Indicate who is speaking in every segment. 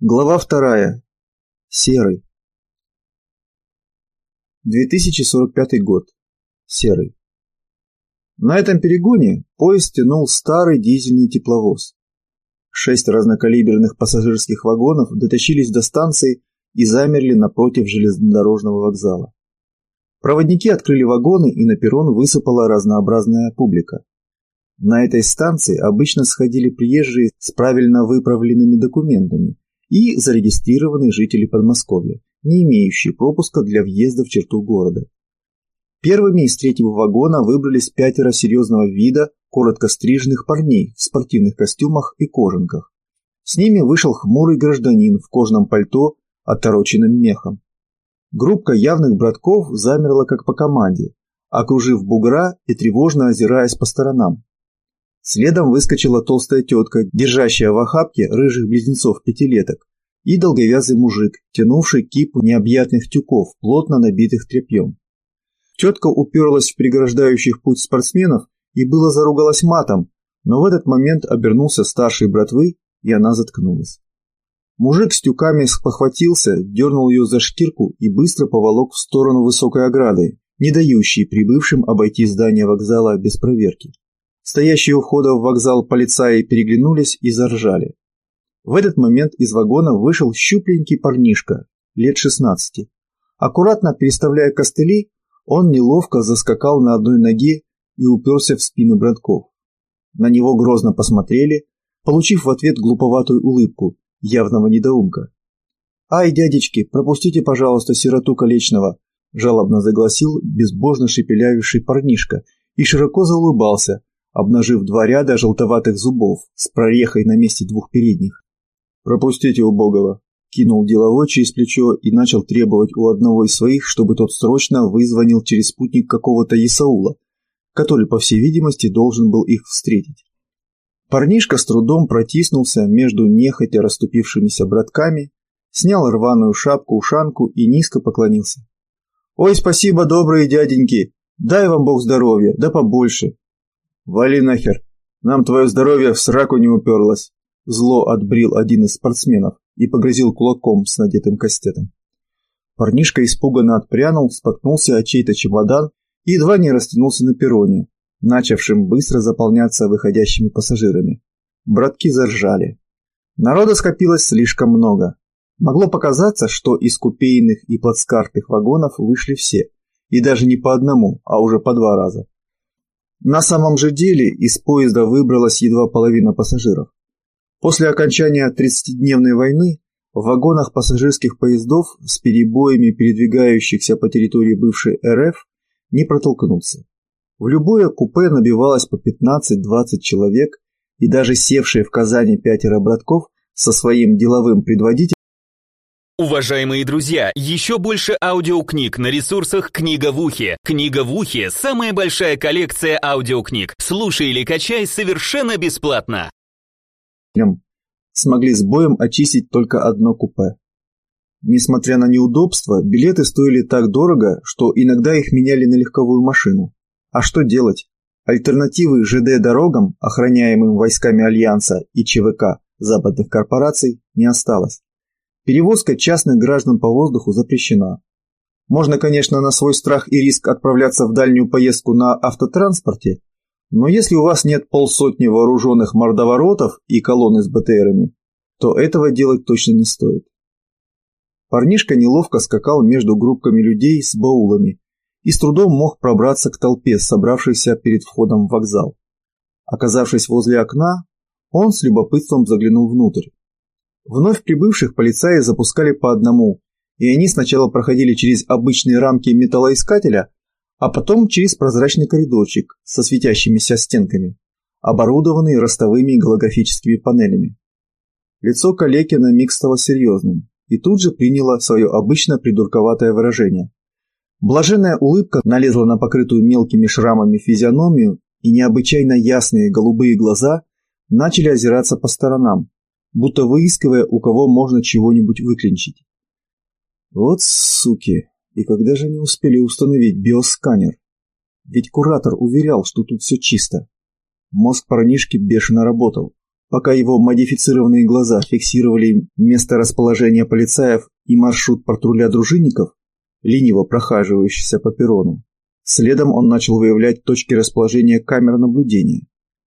Speaker 1: Глава вторая. Серый. 2045 год. Серый. На этом перегоне поезд тянул старый дизельный тепловоз. Шесть разнокалиберных пассажирских вагонов дотащились до станции и замерли напротив железнодорожного вокзала. Проводники открыли вагоны, и на перрон высыпала разнообразная публика. На этой станции обычно сходили приезжие с правильно выправленными документами и зарегистрированные жители Подмосковья, не имеющие пропуска для въезда в черту города. Первыми из третьего вагона выбрались пятеро серьезного вида, коротко стриженных парней в спортивных костюмах и кожанках. С ними вышел хмурый гражданин в кожаном пальто, отороченным мехом. Группка явных братков замерла как по команде, окружив бугра и тревожно озираясь по сторонам. Следом выскочила толстая тетка, держащая в охапке рыжих близнецов-пятилеток, и долговязый мужик, тянувший кипу необъятных тюков, плотно набитых тряпьем. Тетка уперлась в преграждающих путь спортсменов и было заругалась матом, но в этот момент обернулся старший братвы, и она заткнулась. Мужик с тюками спохватился, дернул ее за шкирку и быстро поволок в сторону высокой ограды, не дающей прибывшим обойти здание вокзала без проверки. Стоящие у входа в вокзал полицаи переглянулись и заржали. В этот момент из вагона вышел щупленький парнишка, лет 16. Аккуратно переставляя костыли, он неловко заскакал на одной ноге и уперся в спину братков. На него грозно посмотрели, получив в ответ глуповатую улыбку, явного недоумка. «Ай, дядечки, пропустите, пожалуйста, сироту Колечного!» жалобно загласил безбожно шепелявивший парнишка и широко заулыбался, обнажив два ряда желтоватых зубов с прорехой на месте двух передних. «Пропустите убогого!» кинул деловой через плечо и начал требовать у одного из своих, чтобы тот срочно вызвонил через спутник какого-то Исаула, который, по всей видимости, должен был их встретить. Парнишка с трудом протиснулся между нехотя расступившимися братками, снял рваную шапку-ушанку и низко поклонился. «Ой, спасибо, добрые дяденьки! Дай вам Бог здоровья, да побольше! «Вали нахер! Нам твое здоровье в сраку не уперлось!» Зло отбрил один из спортсменов и погрозил кулаком с надетым кастетом. Парнишка испуганно отпрянул, споткнулся о чей-то чемодан и едва не растянулся на перроне, начавшим быстро заполняться выходящими пассажирами. Братки заржали. Народа скопилось слишком много. Могло показаться, что из купейных и плацкартных вагонов вышли все, и даже не по одному, а уже по два раза. На самом же деле из поезда выбралась едва половина пассажиров. После окончания 30-дневной войны в вагонах пассажирских поездов с перебоями передвигающихся по территории бывшей РФ не протолкнуться. В любое купе набивалось по 15-20 человек, и даже севшие в Казани пятеро братков со своим деловым предводителем
Speaker 2: Уважаемые друзья, еще больше аудиокниг на ресурсах «Книга в ухе». «Книга в ухе» — самая большая коллекция аудиокниг. Слушай или качай совершенно бесплатно.
Speaker 1: Смогли с боем очистить только одно купе. Несмотря на неудобства, билеты стоили так дорого, что иногда их меняли на легковую машину. А что делать? Альтернативы ЖД-дорогам, охраняемым войсками Альянса и ЧВК западных корпораций, не осталось. Перевозка частных граждан по воздуху запрещена. Можно, конечно, на свой страх и риск отправляться в дальнюю поездку на автотранспорте, но если у вас нет полсотни вооруженных мордоворотов и колонны с БТРами, то этого делать точно не стоит. Парнишка неловко скакал между группками людей с баулами и с трудом мог пробраться к толпе, собравшейся перед входом в вокзал. Оказавшись возле окна, он с любопытством заглянул внутрь. Вновь прибывших полицаи запускали по одному, и они сначала проходили через обычные рамки металлоискателя, а потом через прозрачный коридорчик со светящимися стенками, оборудованный ростовыми голографическими панелями. Лицо калеки на миг стало серьезным и тут же приняло свое обычно придурковатое выражение. Блаженная улыбка налезла на покрытую мелкими шрамами физиономию, и необычайно ясные голубые глаза начали озираться по сторонам, будто выискивая, у кого можно чего-нибудь выклинчить. Вот суки, и когда же они успели установить биосканер? Ведь куратор уверял, что тут все чисто. Мозг парнишки бешено работал. пока его модифицированные глаза фиксировали место расположения полицаев и маршрут патруля дружинников, лениво прохаживающихся по перрону, следом он начал выявлять точки расположения камер наблюдения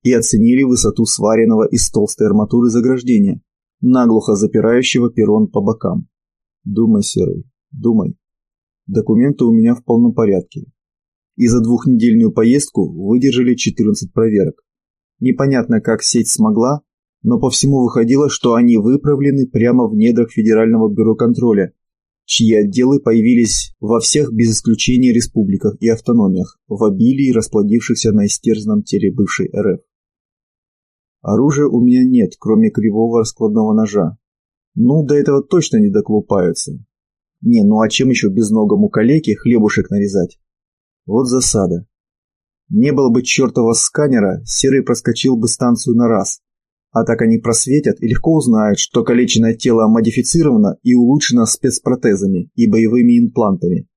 Speaker 1: и оценили высоту сваренного из толстой арматуры заграждения, наглухо запирающего перрон по бокам. Думай, Серый, думай. Документы у меня в полном порядке. И за двухнедельную поездку выдержали 14 проверок. Непонятно, как сеть смогла, но по всему выходило, что они выправлены прямо в недрах Федерального бюро контроля, чьи отделы появились во всех без исключения республиках и автономиях, в обилии расплодившихся на истерзанном теле бывшей РФ. Оружия у меня нет, кроме кривого раскладного ножа. Ну, до этого точно не доклупаются. Не, ну а чем еще безногому калеке хлебушек нарезать? Вот засада. Не было бы чертова сканера, Серый проскочил бы станцию на раз. А так они просветят и легко узнают, что калеченное тело модифицировано и улучшено спецпротезами и боевыми имплантами.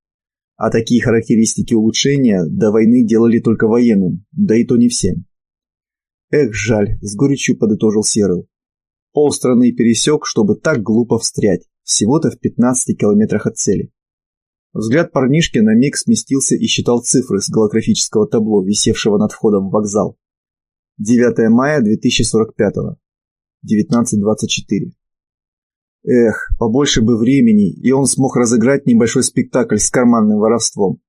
Speaker 1: А такие характеристики улучшения до войны делали только военным, да и то не всем. Эх, жаль, с горечью подытожил Серый. Полстраны пересек, чтобы так глупо встрять, всего-то в 15 километрах от цели. Взгляд парнишки на миг сместился и считал цифры с голографического табло, висевшего над входом в вокзал. 9 мая 2045. 19.24. Эх, побольше бы времени, и он смог разыграть небольшой спектакль с карманным воровством.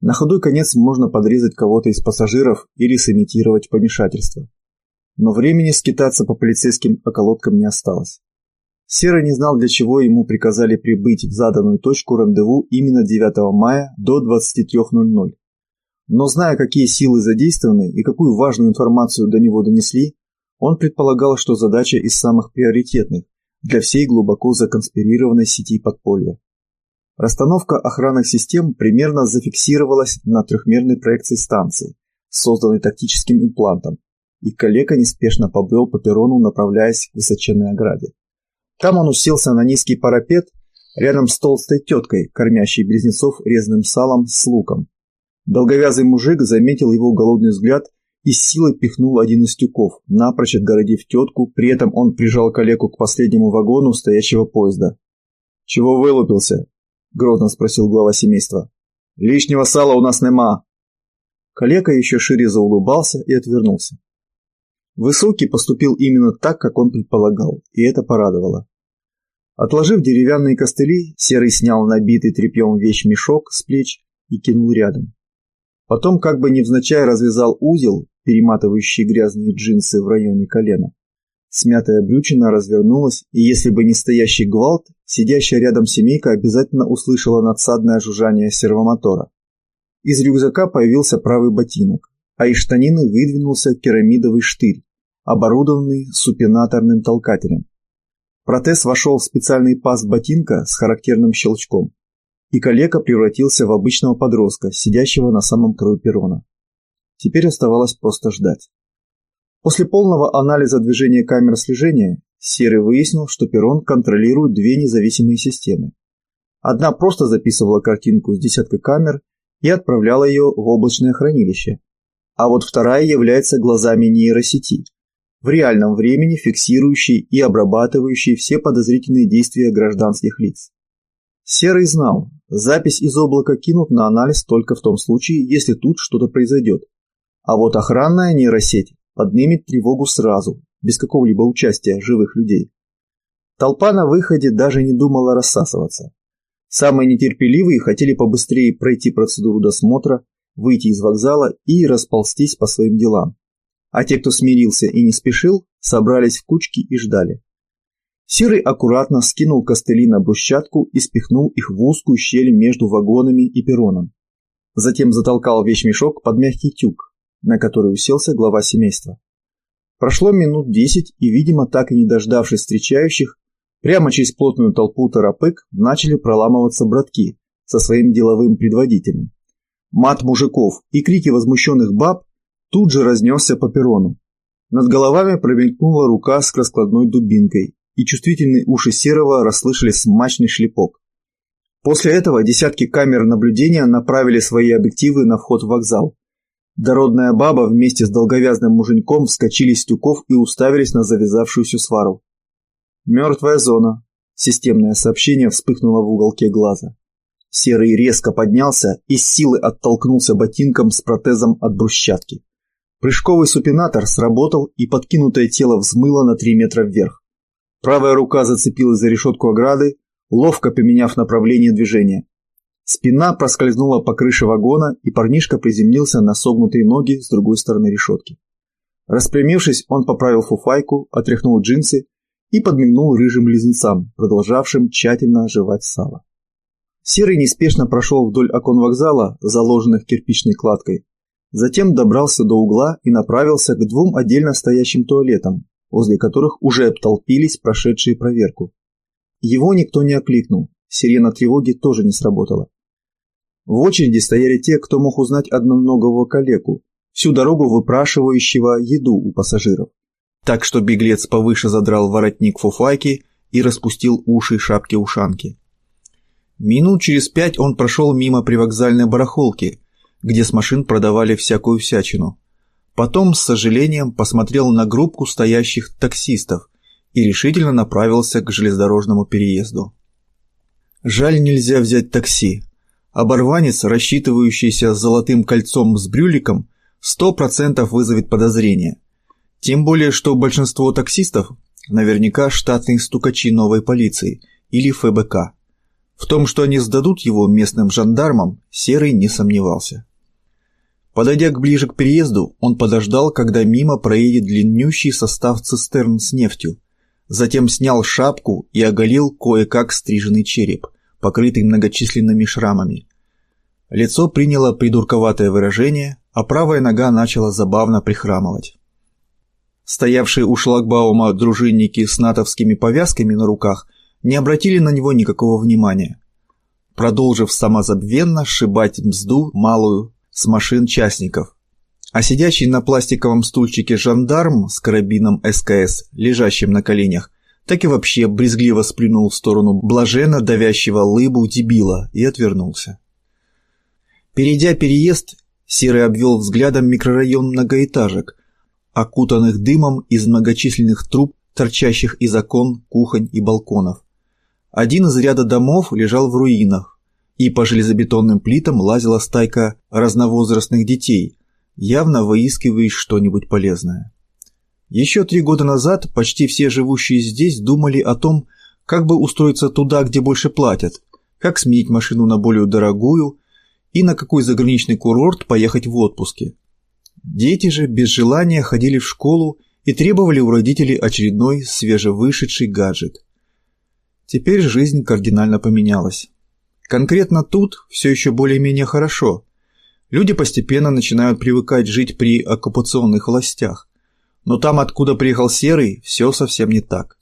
Speaker 1: На худой конец можно подрезать кого-то из пассажиров или сымитировать помешательство но времени скитаться по полицейским околоткам не осталось. Серый не знал, для чего ему приказали прибыть в заданную точку рандеву именно 9 мая до 23.00. Но зная, какие силы задействованы и какую важную информацию до него донесли, он предполагал, что задача из самых приоритетных для всей глубоко законспирированной сети подполья. Расстановка охранных систем примерно зафиксировалась на трехмерной проекции станции, созданной тактическим имплантом, и калека неспешно побрел по перрону, направляясь к высоченной ограде. Там он уселся на низкий парапет рядом с толстой теткой, кормящей близнецов резным салом с луком. Долговязый мужик заметил его голодный взгляд и с силой пихнул один из тюков, напрочь отгородив тетку, при этом он прижал калеку к последнему вагону стоящего поезда. «Чего вылупился?» – грозно спросил глава семейства. «Лишнего сала у нас нема!» Калека еще шире заулыбался и отвернулся. Высокий поступил именно так, как он предполагал, и это порадовало. Отложив деревянные костыли, Серый снял набитый тряпьем вещь-мешок с плеч и кинул рядом. Потом как бы невзначай развязал узел, перематывающий грязные джинсы в районе колена. Смятая брючина развернулась, и если бы не стоящий гвалт, сидящая рядом семейка обязательно услышала надсадное жужжание сервомотора. Из рюкзака появился правый ботинок, а из штанины выдвинулся керамидовый штырь, оборудованный супинаторным толкателем. Протез вошел в специальный паз ботинка с характерным щелчком, и калека превратился в обычного подростка, сидящего на самом краю перрона. Теперь оставалось просто ждать. После полного анализа движения камер слежения Серый выяснил, что перрон контролирует две независимые системы. Одна просто записывала картинку с десяткой камер и отправляла ее в облачное хранилище, а вот вторая является глазами нейросети, в реальном времени фиксирующий и обрабатывающий все подозрительные действия гражданских лиц. Серый знал, запись из облака кинут на анализ только в том случае, если тут что-то произойдет. А вот охранная нейросеть поднимет тревогу сразу, без какого-либо участия живых людей. Толпа на выходе даже не думала рассасываться. Самые нетерпеливые хотели побыстрее пройти процедуру досмотра, выйти из вокзала и расползтись по своим делам а те, кто смирился и не спешил, собрались в кучки и ждали. Серый аккуратно скинул костыли на брусчатку и спихнул их в узкую щель между вагонами и перроном. Затем затолкал вещмешок под мягкий тюк, на который уселся глава семейства. Прошло минут десять, и, видимо, так и не дождавшись встречающих, прямо через плотную толпу торопык начали проламываться братки со своим деловым предводителем. Мат мужиков и крики возмущенных баб тут же разнесся по перрону. Над головами промелькнула рука с раскладной дубинкой, и чувствительные уши Серого расслышали смачный шлепок. После этого десятки камер наблюдения направили свои объективы на вход в вокзал. Дородная баба вместе с долговязным муженьком вскочили с тюков и уставились на завязавшуюся свару. «Мертвая зона», — системное сообщение вспыхнуло в уголке глаза. Серый резко поднялся и с силы оттолкнулся ботинком с протезом от брусчатки. Прыжковый супинатор сработал, и подкинутое тело взмыло на три метра вверх. Правая рука зацепилась за решетку ограды, ловко поменяв направление движения. Спина проскользнула по крыше вагона, и парнишка приземлился на согнутые ноги с другой стороны решетки. Распрямившись, он поправил фуфайку, отряхнул джинсы и подмигнул рыжим лизенцам, продолжавшим тщательно оживать сало. Серый неспешно прошел вдоль окон вокзала, заложенных кирпичной кладкой, затем добрался до угла и направился к двум отдельно стоящим туалетам, возле которых уже обтолпились прошедшие проверку. Его никто не окликнул, сирена тревоги тоже не сработала. В очереди стояли те, кто мог узнать одноногого калеку, всю дорогу выпрашивающего еду у пассажиров. Так что беглец повыше задрал воротник фуфайки и распустил уши шапки-ушанки. Минут через пять он прошел мимо привокзальной барахолки, где с машин продавали всякую всячину. Потом с сожалением посмотрел на группку стоящих таксистов и решительно направился к железнодорожному переезду. Жаль, нельзя взять такси. Оборванец, рассчитывающийся золотым кольцом с брюликом, сто процентов вызовет подозрение. Тем более, что большинство таксистов наверняка штатные стукачи новой полиции или ФБК. В том, что они сдадут его местным жандармам, Серый не сомневался. Подойдя ближе к переезду, он подождал, когда мимо проедет длиннющий состав цистерн с нефтью. Затем снял шапку и оголил кое-как стриженный череп, покрытый многочисленными шрамами. Лицо приняло придурковатое выражение, а правая нога начала забавно прихрамывать. Стоявшие у шлагбаума дружинники с натовскими повязками на руках не обратили на него никакого внимания, продолжив самозабвенно сшибать мзду малую с машин частников. А сидящий на пластиковом стульчике жандарм с карабином СКС, лежащим на коленях, так и вообще брезгливо сплюнул в сторону блаженно давящего лыбу дебила и отвернулся. Перейдя переезд, Серый обвел взглядом микрорайон многоэтажек, окутанных дымом из многочисленных труб, торчащих из окон, кухонь и балконов. Один из ряда домов лежал в руинах, и по железобетонным плитам лазила стайка разновозрастных детей, явно выискивая что-нибудь полезное. Еще три года назад почти все живущие здесь думали о том, как бы устроиться туда, где больше платят, как сменить машину на более дорогую и на какой заграничный курорт поехать в отпуске. Дети же без желания ходили в школу и требовали у родителей очередной свежевышедший гаджет. Теперь жизнь кардинально поменялась. Конкретно тут все еще более-менее хорошо. Люди постепенно начинают привыкать жить при оккупационных властях. Но там, откуда приехал Серый, все совсем не так.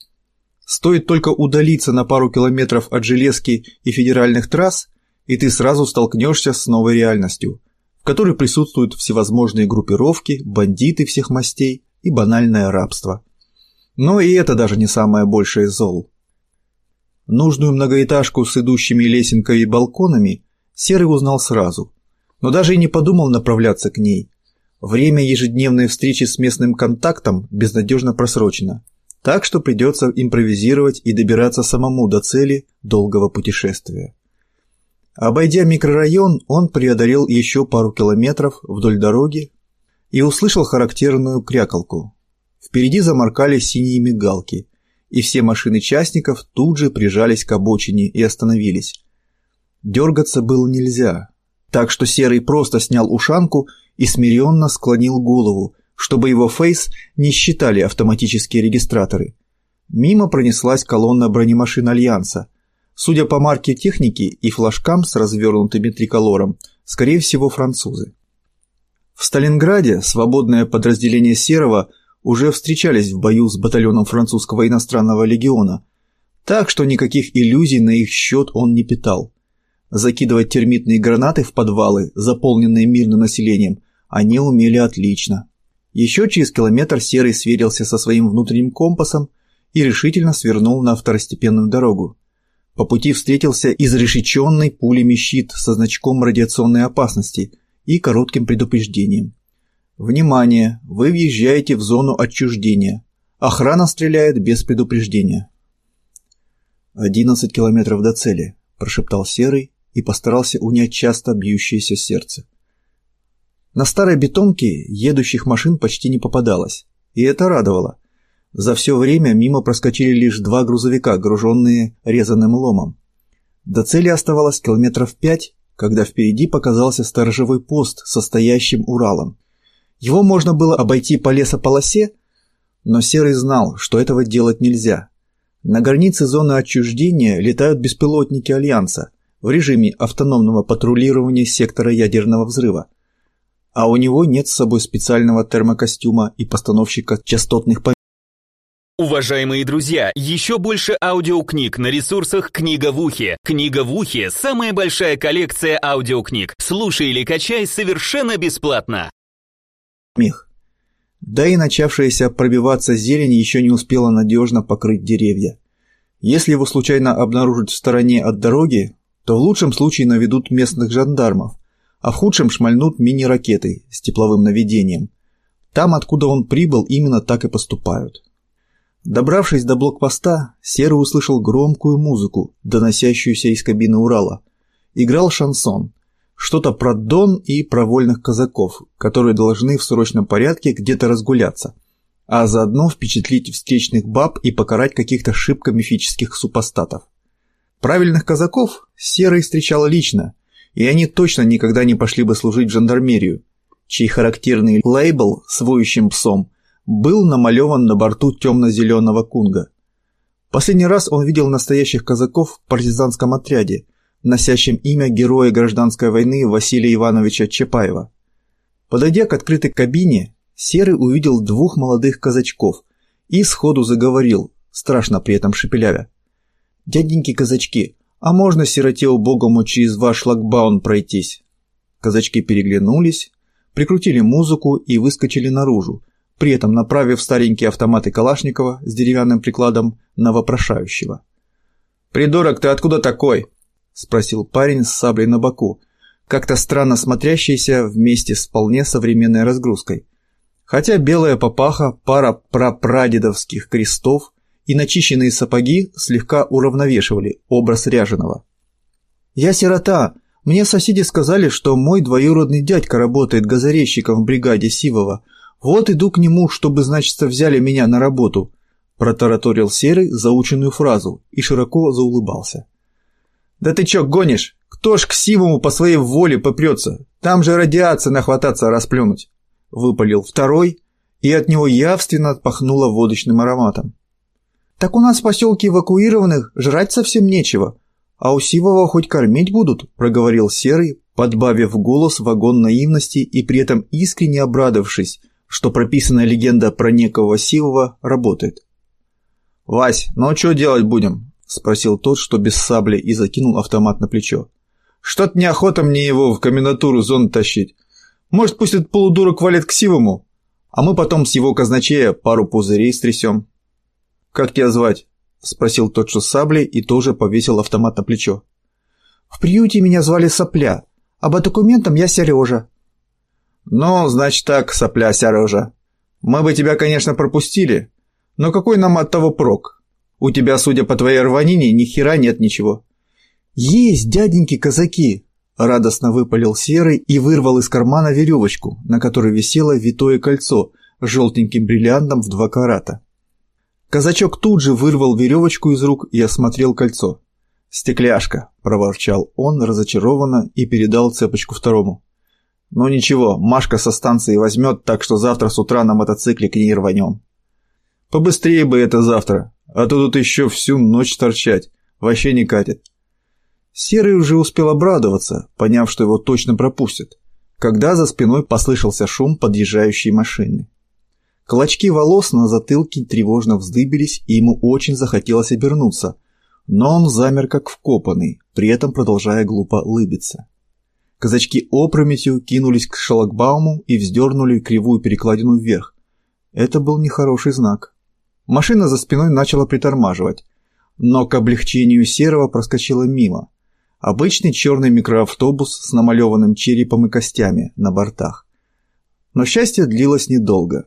Speaker 1: Стоит только удалиться на пару километров от железки и федеральных трасс, и ты сразу столкнешься с новой реальностью, в которой присутствуют всевозможные группировки, бандиты всех мастей и банальное рабство. Но и это даже не самое большее зол. Нужную многоэтажку с идущими лесенкой и балконами Серый узнал сразу, но даже и не подумал направляться к ней. Время ежедневной встречи с местным контактом безнадежно просрочено, так что придется импровизировать и добираться самому до цели долгого путешествия. Обойдя микрорайон, он преодолел еще пару километров вдоль дороги и услышал характерную крякалку. Впереди заморкали синие мигалки, и все машины частников тут же прижались к обочине и остановились. Дергаться было нельзя, так что Серый просто снял ушанку и смиренно склонил голову, чтобы его фейс не считали автоматические регистраторы. Мимо пронеслась колонна бронемашин Альянса – Судя по марке техники и флажкам с развернутыми триколором, скорее всего французы. В Сталинграде свободное подразделение Серова уже встречались в бою с батальоном французского иностранного легиона, так что никаких иллюзий на их счет он не питал. Закидывать термитные гранаты в подвалы, заполненные мирным населением, они умели отлично. Еще через километр Серый сверился со своим внутренним компасом и решительно свернул на второстепенную дорогу. По пути встретился изрешеченный пулями щит со значком радиационной опасности и коротким предупреждением. Внимание! Вы въезжаете в зону отчуждения. Охрана стреляет без предупреждения. «Одиннадцать километров до цели», – прошептал Серый и постарался унять часто бьющееся сердце. На старой бетонке едущих машин почти не попадалось, и это радовало. За все время мимо проскочили лишь два грузовика, груженные резаным ломом. До цели оставалось километров пять, когда впереди показался сторожевой пост со стоящим Уралом. Его можно было обойти по лесополосе, но Серый знал, что этого делать нельзя. На границе зоны отчуждения летают беспилотники Альянса в режиме автономного патрулирования сектора ядерного взрыва. А у него нет с собой специального термокостюма и постановщика частотных помех.
Speaker 2: Уважаемые друзья, еще больше аудиокниг на ресурсах «Книга в ухе». «Книга в ухе» — самая большая коллекция аудиокниг. Слушай или качай совершенно бесплатно.
Speaker 1: Мех. Да и начавшаяся пробиваться зелень еще не успела надежно покрыть деревья. Если его случайно обнаружат в стороне от дороги, то в лучшем случае наведут местных жандармов, а в худшем шмальнут мини-ракетой с тепловым наведением. Там, откуда он прибыл, именно так и поступают. Добравшись до блокпоста, Серый услышал громкую музыку, доносящуюся из кабины Урала. Играл шансон. Что-то про Дон и про вольных казаков, которые должны в срочном порядке где-то разгуляться, а заодно впечатлить встречных баб и покарать каких-то шибко мифических супостатов. Правильных казаков Серый встречал лично, и они точно никогда не пошли бы служить в жандармерию, чей характерный лейбл с воющим псом – был намалеван на борту темно-зеленого кунга. Последний раз он видел настоящих казаков в партизанском отряде, носящем имя героя гражданской войны Василия Ивановича Чапаева. Подойдя к открытой кабине, Серый увидел двух молодых казачков и сходу заговорил, страшно при этом шепелявя. «Дяденьки казачки, а можно сироте убогому через ваш шлагбаун пройтись?» Казачки переглянулись, прикрутили музыку и выскочили наружу, при этом направив старенькие автоматы Калашникова с деревянным прикладом на вопрошающего. «Придурок, ты откуда такой?» – спросил парень с саблей на боку, как-то странно смотрящийся вместе с вполне современной разгрузкой. Хотя белая папаха, пара прапрадедовских крестов и начищенные сапоги слегка уравновешивали образ ряженого. «Я сирота. Мне соседи сказали, что мой двоюродный дядька работает газорезчиком в бригаде Сивова – «Вот иду к нему, чтобы, значит, взяли меня на работу», – протараторил Серый заученную фразу и широко заулыбался. «Да ты чё гонишь? Кто ж к Сивому по своей воле попрется? Там же радиация нахвататься расплюнуть!» – выпалил второй, и от него явственно пахнуло водочным ароматом. «Так у нас в поселке эвакуированных жрать совсем нечего, а у Сивова хоть кормить будут», – проговорил Серый, подбавив голос вагон наивности и при этом искренне обрадовавшись – что прописанная легенда про некого Сивова работает. «Вась, ну что делать будем?» – спросил тот, что без сабли, и закинул автомат на плечо. «Что-то неохота мне его в комендатуру зону тащить. Может, пусть этот полудурок валит к Сивому, а мы потом с его казначея пару пузырей стрясем». «Как тебя звать?» – спросил тот, что с саблей, и тоже повесил автомат на плечо. «В приюте меня звали Сопля, а по документам я Сережа», «Ну, значит так, сопля Сережа. Мы бы тебя, конечно, пропустили, но какой нам от того прок? У тебя, судя по твоей рванине, ни хера нет ничего». «Есть, дяденьки казаки!» – радостно выпалил Серый и вырвал из кармана веревочку, на которой висело витое кольцо с желтеньким бриллиантом в два карата. Казачок тут же вырвал веревочку из рук и осмотрел кольцо. «Стекляшка!» – проворчал он разочарованно и передал цепочку второму. Ну ничего, Машка со станции возьмет, так что завтра с утра на мотоцикле к ней рванем. Побыстрее бы это завтра, а то тут еще всю ночь торчать. Вообще не катит. Серый уже успел обрадоваться, поняв, что его точно пропустят, когда за спиной послышался шум подъезжающей машины. Клочки волос на затылке тревожно вздыбились, и ему очень захотелось обернуться, но он замер как вкопанный, при этом продолжая глупо улыбиться. Казачки опрометью кинулись к шлагбауму и вздернули кривую перекладину вверх. Это был нехороший знак. Машина за спиной начала притормаживать, но к облегчению Серого проскочила мимо. Обычный черный микроавтобус с намалеванным черепом и костями на бортах. Но счастье длилось недолго.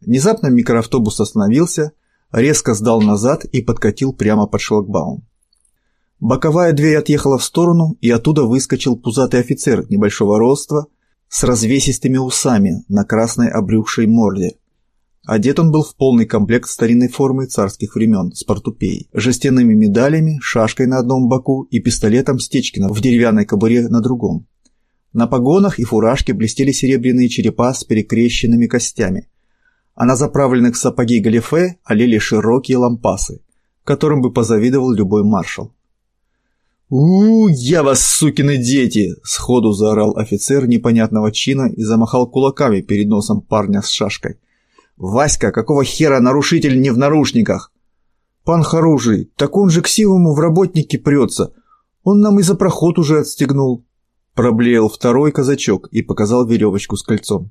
Speaker 1: Внезапно микроавтобус остановился, резко сдал назад и подкатил прямо под шлагбаум. Боковая дверь отъехала в сторону, и оттуда выскочил пузатый офицер небольшого роста с развесистыми усами на красной обрюхшей морде. Одет он был в полный комплект старинной формы царских времен с портупеей, жестяными медалями, шашкой на одном боку и пистолетом Стечкина в деревянной кобуре на другом. На погонах и фуражке блестели серебряные черепа с перекрещенными костями, а на заправленных в сапоги галифе олели широкие лампасы, которым бы позавидовал любой маршал. у, я вас, сукины дети!» – сходу заорал офицер непонятного чина и замахал кулаками перед носом парня с шашкой – «Васька, какого хера нарушитель не в нарушниках?» «Пан Харужий, так он же к сивому в работнике прется. Он нам и за проход уже отстегнул». Проблеял второй казачок и показал веревочку с кольцом.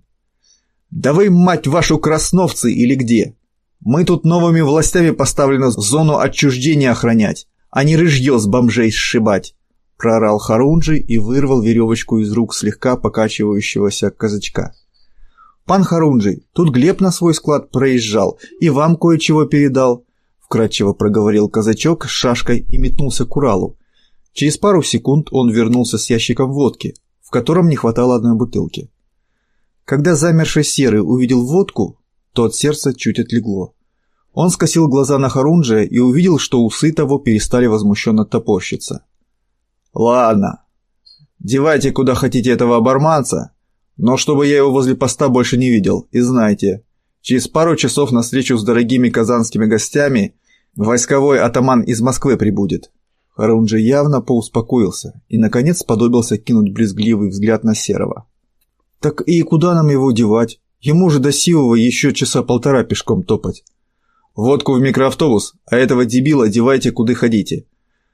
Speaker 1: «Да вы, мать вашу, красновцы или где? Мы тут новыми властями поставлены зону отчуждения охранять, а не рыжье с бомжей сшибать!» Проорал Харунжий и вырвал веревочку из рук слегка покачивающегося казачка. «Пан Харунжий, тут Глеб на свой склад проезжал и вам кое-чего передал», — вкратчиво проговорил казачок с шашкой и метнулся к Уралу. Через пару секунд он вернулся с ящиком водки, в котором не хватало одной бутылки. Когда замерший серый увидел водку, то от сердца чуть отлегло. Он скосил глаза на Харунжия и увидел, что усы того перестали возмущенно топорщиться. «Ладно, девайте куда хотите этого оборманца, но чтобы я его возле поста больше не видел, и знайте, через пару часов на встречу с дорогими казанскими гостями войсковой атаман из Москвы прибудет. Харунжи явно поуспокоился и, наконец, сподобился кинуть брезгливый взгляд на Серого. «Так и куда нам его девать? Ему же до Сивого еще часа полтора пешком топать. Водку в микроавтобус, а этого дебила девайте куда хотите.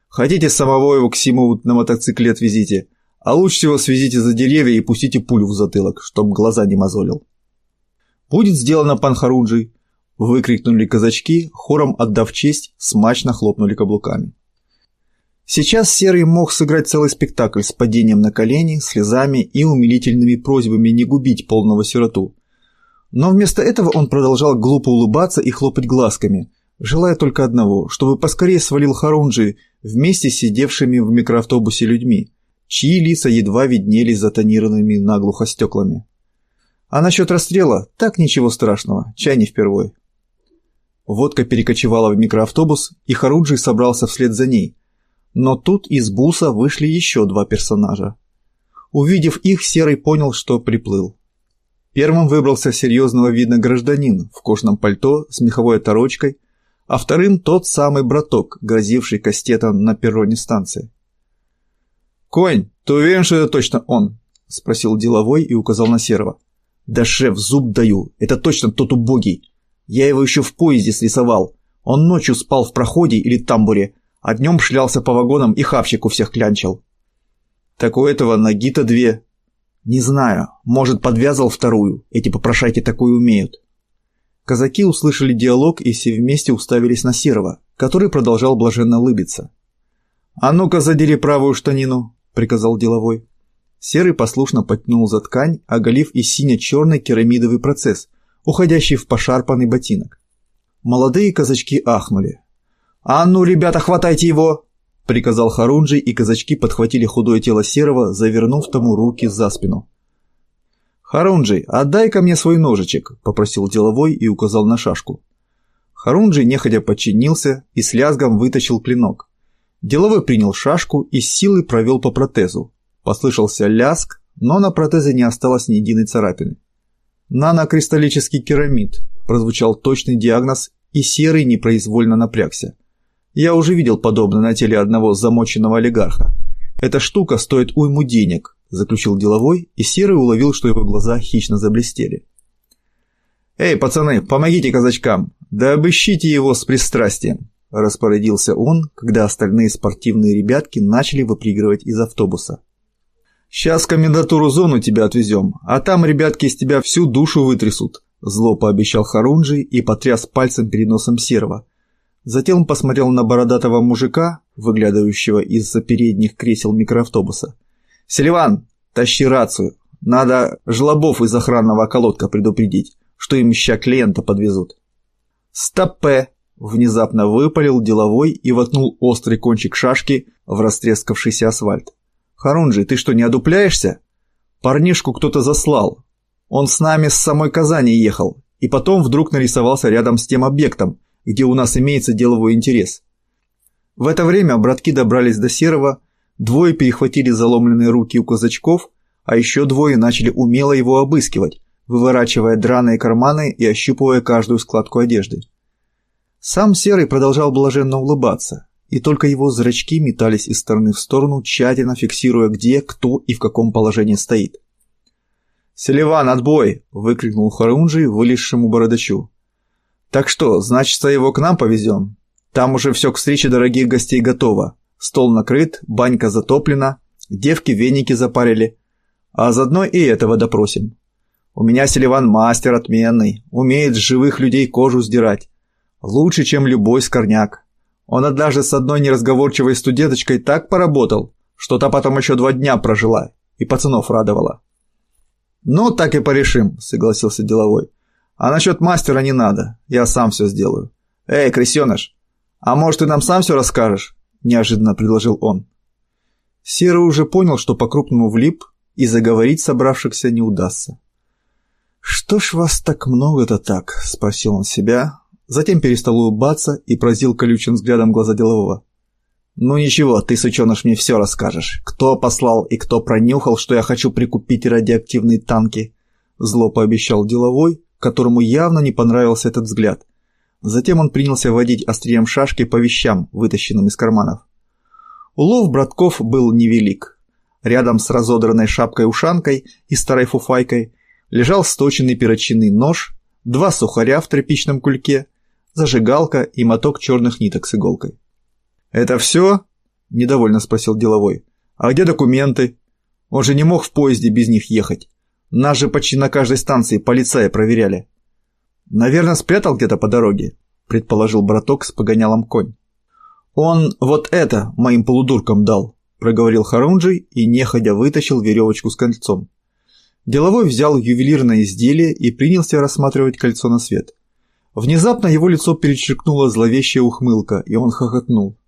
Speaker 1: Хотите самого его к Симову на мотоцикле отвезите, а лучше всего свезите за деревья и пустите пулю в затылок, чтоб глаза не мозолил. «Будет сделано, пан Харуджи!» – выкрикнули казачки, хором отдав честь, смачно хлопнули каблуками. Сейчас Серый мог сыграть целый спектакль с падением на колени, слезами и умилительными просьбами не губить полного сироту. Но вместо этого он продолжал глупо улыбаться и хлопать глазками, желая только одного, чтобы поскорее свалил Харунжи вместе с сидевшими в микроавтобусе людьми, чьи лица едва виднелись за тонированными наглухо стеклами. А насчет расстрела, так ничего страшного, чай не впервой. Водка перекочевала в микроавтобус, и Харуджи собрался вслед за ней. Но тут из буса вышли еще два персонажа. Увидев их, Серый понял, что приплыл. Первым выбрался серьезного вида гражданин в кожаном пальто с меховой оторочкой, а вторым тот самый браток, грозивший кастетом на перроне станции. «Конь, ты уверен, что это точно он?» – спросил деловой и указал на Серого. «Да, шеф, зуб даю, это точно тот убогий. Я его еще в поезде срисовал. Он ночью спал в проходе или тамбуре, а днем шлялся по вагонам и хавчик у всех клянчил». «Так у этого ноги-то две». «Не знаю, может, подвязал вторую, эти попрошайки такое умеют». Казаки услышали диалог и все вместе уставились на Серого, который продолжал блаженно улыбиться. «А ну-ка задери правую штанину», приказал деловой. Серый послушно потянул за ткань, оголив и сине-черный керамидовый процесс, уходящий в пошарпанный ботинок. Молодые казачки ахнули. «А ну, ребята, хватайте его!» – приказал Харунжий, и казачки подхватили худое тело Серого, завернув тому руки за спину. «Харунжий, отдай ко мне свой ножичек», – попросил деловой и указал на шашку. Харунжий неходя подчинился и с лязгом вытащил клинок. Деловой принял шашку и с силой провел по протезу. Послышался ляск, но на протезе не осталось ни единой царапины. «Нанокристаллический керамид», – прозвучал точный диагноз, и Серый непроизвольно напрягся. Я уже видел подобное на теле одного замоченного олигарха. Эта штука стоит уйму денег, заключил деловой, и Серый уловил, что его глаза хищно заблестели. «Эй, пацаны, помогите казачкам, да обыщите его с пристрастием», – распорядился он, когда остальные спортивные ребятки начали выпрыгивать из автобуса. «Сейчас в комендатуру зону тебя отвезем, а там ребятки из тебя всю душу вытрясут», – зло пообещал Харунжий и потряс пальцем перед носом Серого. Затем посмотрел на бородатого мужика, выглядывающего из-за передних кресел микроавтобуса. «Селиван, тащи рацию, Надо жлобов из охранного околотка предупредить, что им ща клиента подвезут. Стопе! Внезапно выпалил деловой и воткнул острый кончик шашки в растрескавшийся асфальт. Харунжи, ты что, не одупляешься? Парнишку кто-то заслал. Он с нами с самой Казани ехал, и потом вдруг нарисовался рядом с тем объектом, где у нас имеется деловой интерес. В это время братки добрались до Серого, двое перехватили заломленные руки у казачков, а еще двое начали умело его обыскивать, выворачивая драные карманы и ощупывая каждую складку одежды. Сам Серый продолжал блаженно улыбаться, и только его зрачки метались из стороны в сторону, тщательно фиксируя, где, кто и в каком положении стоит. «Селиван, отбой!» – выкрикнул Харунжий вылезшему бородачу. «Так что, значит, его к нам повезем?» Там уже все к встрече дорогих гостей готово. Стол накрыт, банька затоплена, девки веники запарили. А заодно и этого допросим. У меня Селиван мастер отменный, умеет с живых людей кожу сдирать. Лучше, чем любой скорняк. Он однажды с одной неразговорчивой студенточкой так поработал, что та потом еще два дня прожила и пацанов радовала. «Ну, так и порешим», — согласился деловой. «А насчет мастера не надо, я сам все сделаю. Эй, крысеныш, «А может, ты нам сам все расскажешь?» – неожиданно предложил он. Серый уже понял, что по-крупному влип, и заговорить собравшихся не удастся. «Что ж вас так много-то так?» – спросил он себя, затем перестал улыбаться и поразил колючим взглядом глаза делового. «Ну ничего, ты, сученыш, мне все расскажешь. Кто послал и кто пронюхал, что я хочу прикупить радиоактивные танки?» Зло пообещал деловой, которому явно не понравился этот взгляд – Затем он принялся водить острием шашки по вещам, вытащенным из карманов. Улов братков был невелик. Рядом с разодранной шапкой-ушанкой и старой фуфайкой лежал сточенный перочинный нож, два сухаря в тряпичном кульке, зажигалка и моток черных ниток с иголкой. «Это все?» – недовольно спросил деловой. «А где документы? Он же не мог в поезде без них ехать. Нас же почти на каждой станции полицаи проверяли». «Наверное, спрятал где-то по дороге», — предположил браток с погонялом конь. «Он вот это моим полудуркам дал», — проговорил Харунджий и неходя вытащил веревочку с кольцом. Деловой взял ювелирное изделие и принялся рассматривать кольцо на свет. Внезапно его лицо перечеркнула зловещая ухмылка, и он хохотнул.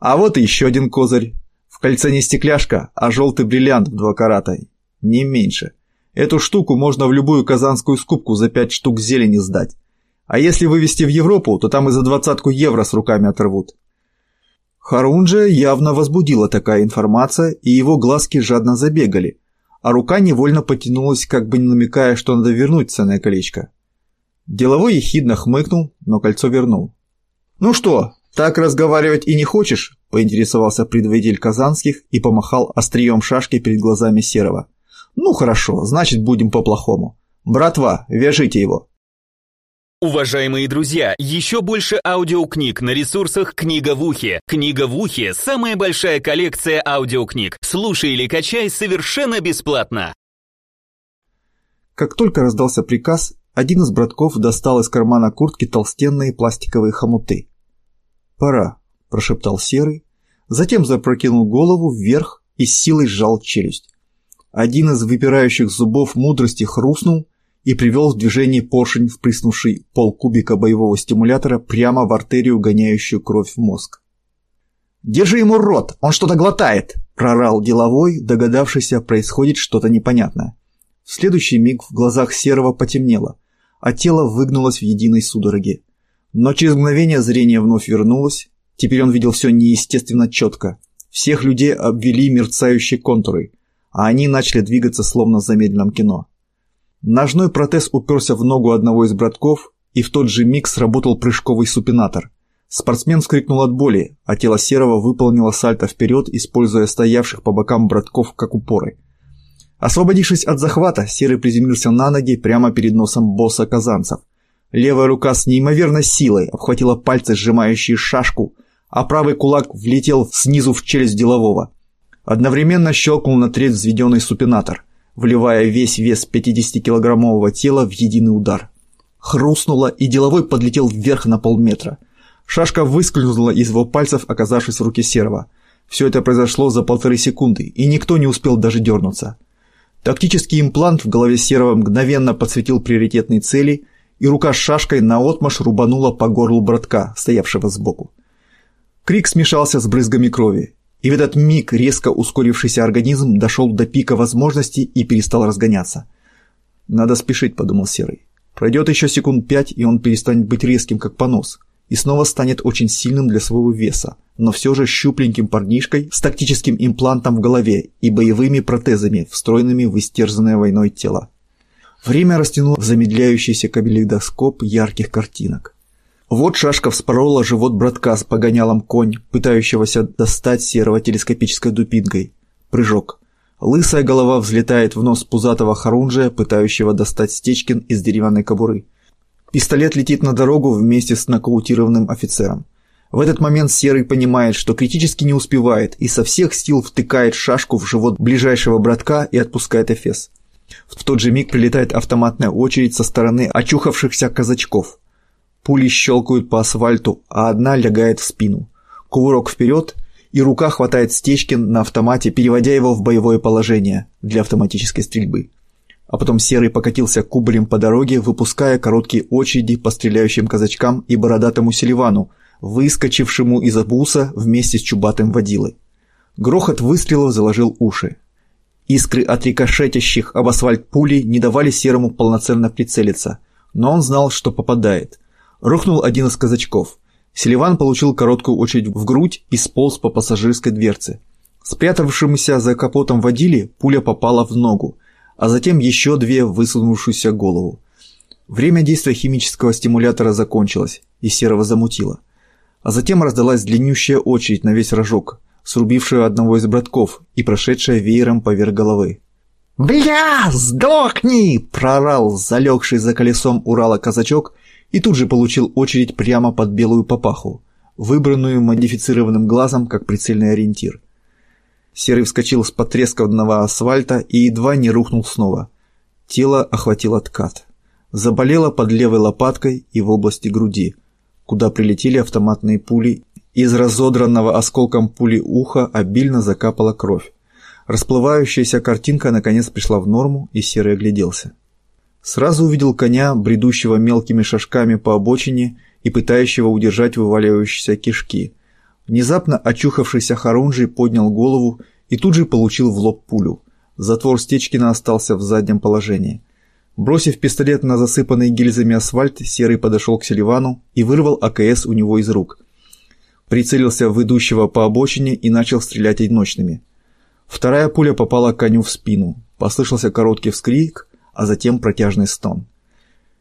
Speaker 1: «А вот и еще один козырь. В кольце не стекляшка, а желтый бриллиант в два карата. Не меньше. Эту штуку можно в любую казанскую скупку за пять штук зелени сдать. А если вывести в Европу, то там и за двадцатку евро с руками оторвут. Харунжа явно возбудила такая информация, и его глазки жадно забегали, а рука невольно потянулась, как бы намекая, что надо вернуть ценное колечко. Деловой ехидно хмыкнул, но кольцо вернул. «Ну что, так разговаривать и не хочешь?» – поинтересовался предводитель Казанских и помахал острием шашки перед глазами Серого. Ну хорошо, значит будем по-плохому. Братва, вяжите его.
Speaker 2: Уважаемые друзья, еще больше аудиокниг на ресурсах «Книга в ухе». «Книга в ухе» — самая большая коллекция аудиокниг. Слушай или качай совершенно бесплатно.
Speaker 1: Как только раздался приказ, один из братков достал из кармана куртки толстенные пластиковые хомуты. «Пора», – прошептал Серый, затем запрокинул голову вверх и с силой сжал челюсть. Один из выпирающих зубов мудрости хрустнул и привел в движение поршень, впрыснувший полкубика боевого стимулятора прямо в артерию, гоняющую кровь в мозг. «Держи ему рот, он что-то глотает!» – прорал деловой, догадавшийся, происходит что-то непонятное. Следующий миг в глазах Серого потемнело, а тело выгнулось в единой судороге. Но через мгновение зрение вновь вернулось, теперь он видел все неестественно четко. Всех людей обвели мерцающие контуры – а они начали двигаться словно в замедленном кино. Ножной протез уперся в ногу одного из братков, и в тот же миг сработал прыжковый супинатор. Спортсмен вскрикнул от боли, а тело Серого выполнило сальто вперед, используя стоявших по бокам братков как упоры. Освободившись от захвата, Серый приземлился на ноги прямо перед носом босса казанцев. Левая рука с неимоверной силой обхватила пальцы, сжимающие шашку, а правый кулак влетел снизу в челюсть делового. Одновременно щелкнул на треть взведенный супинатор, вливая весь вес 50-килограммового тела в единый удар. Хрустнуло, и деловой подлетел вверх на полметра. Шашка выскользнула из его пальцев, оказавшись в руке серого. Все это произошло за полторы секунды, и никто не успел даже дернуться. Тактический имплант в голове Серого мгновенно подсветил приоритетные цели, и рука с шашкой наотмашь рубанула по горлу братка, стоявшего сбоку. Крик смешался с брызгами крови, и в этот миг резко ускорившийся организм дошел до пика возможностей и перестал разгоняться. «Надо спешить», — подумал Серый. «Пройдет еще секунд пять, и он перестанет быть резким, как понос, и снова станет очень сильным для своего веса, но все же щупленьким парнишкой с тактическим имплантом в голове и боевыми протезами, встроенными в истерзанное войной тело. Время растянуло замедляющийся кабелидоскоп ярких картинок. Вот шашка вспорола живот братка с погонялом конь, пытающегося достать серого телескопической дубинкой. Прыжок. Лысая голова взлетает в нос пузатого хорунжия, пытающего достать Стечкин из деревянной кобуры. Пистолет летит на дорогу вместе с нокаутированным офицером. В этот момент Серый понимает, что критически не успевает и со всех сил втыкает шашку в живот ближайшего братка и отпускает эфес. В тот же миг прилетает автоматная очередь со стороны очухавшихся казачков. Пули щелкают по асфальту, а одна лягает в спину. Кувырок вперед, и рука хватает Стечкин на автомате, переводя его в боевое положение для автоматической стрельбы а потом Серый покатился кубарем по дороге, выпуская короткие очереди по стреляющим казачкам и бородатому Селивану, выскочившему из обуса вместе с чубатым водилой. Грохот выстрелов заложил уши. Искры от рикошетящих об асфальт пули не давали Серому полноценно прицелиться, но он знал, что попадает. Рухнул один из казачков. Селиван получил короткую очередь в грудь и сполз по пассажирской дверце. Спрятавшемуся за капотом водиле пуля попала в ногу, а затем еще две в высунувшуюся голову. Время действия химического стимулятора закончилось, и Серого замутило. А затем раздалась длиннющая очередь на весь рожок, срубившая одного из братков и прошедшая веером поверх головы.
Speaker 3: «Бля, сдохни!» – прорал залегший за колесом Урала казачок и тут же получил очередь прямо под белую папаху, выбранную модифицированным глазом как прицельный ориентир – Серый вскочил с потресканного асфальта и едва не рухнул снова. Тело охватил откат. Заболело под левой лопаткой и в области груди, куда прилетели автоматные пули. Из разодранного осколком пули уха обильно закапала кровь. Расплывающаяся картинка наконец пришла в норму, и Серый огляделся. Сразу увидел коня, бредущего мелкими шажками по обочине и пытающего удержать вываливающиеся кишки – Внезапно очухавшийся Харунжий поднял голову и тут же получил в лоб пулю. Затвор Стечкина остался в заднем положении. Бросив пистолет на засыпанный гильзами асфальт, Серый подошел к Селивану и вырвал АКС у него из рук. Прицелился в идущего по обочине и начал стрелять одиночными. Вторая пуля попала коню в спину. Послышался короткий вскрик, а затем протяжный стон.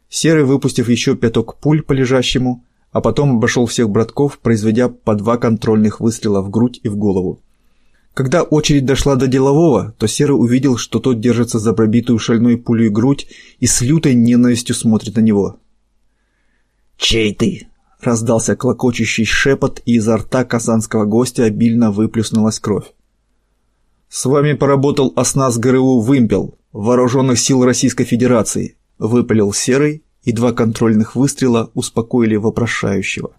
Speaker 3: Серый, выпустив еще пяток пуль по лежащему, а потом обошел всех братков, произведя по два контрольных выстрела в грудь и в голову. Когда очередь дошла до делового, то Серый увидел, что тот держится за пробитую шальной пулей грудь и с лютой ненавистью смотрит на него.
Speaker 1: «Чей ты?» — раздался клокочущий шепот, и изо рта казанского гостя обильно выплюснулась кровь. «С вами поработал оснас ГРУ «Вымпел» Вооруженных сил Российской Федерации», — выпалил Серый и два контрольных выстрела успокоили вопрошающего.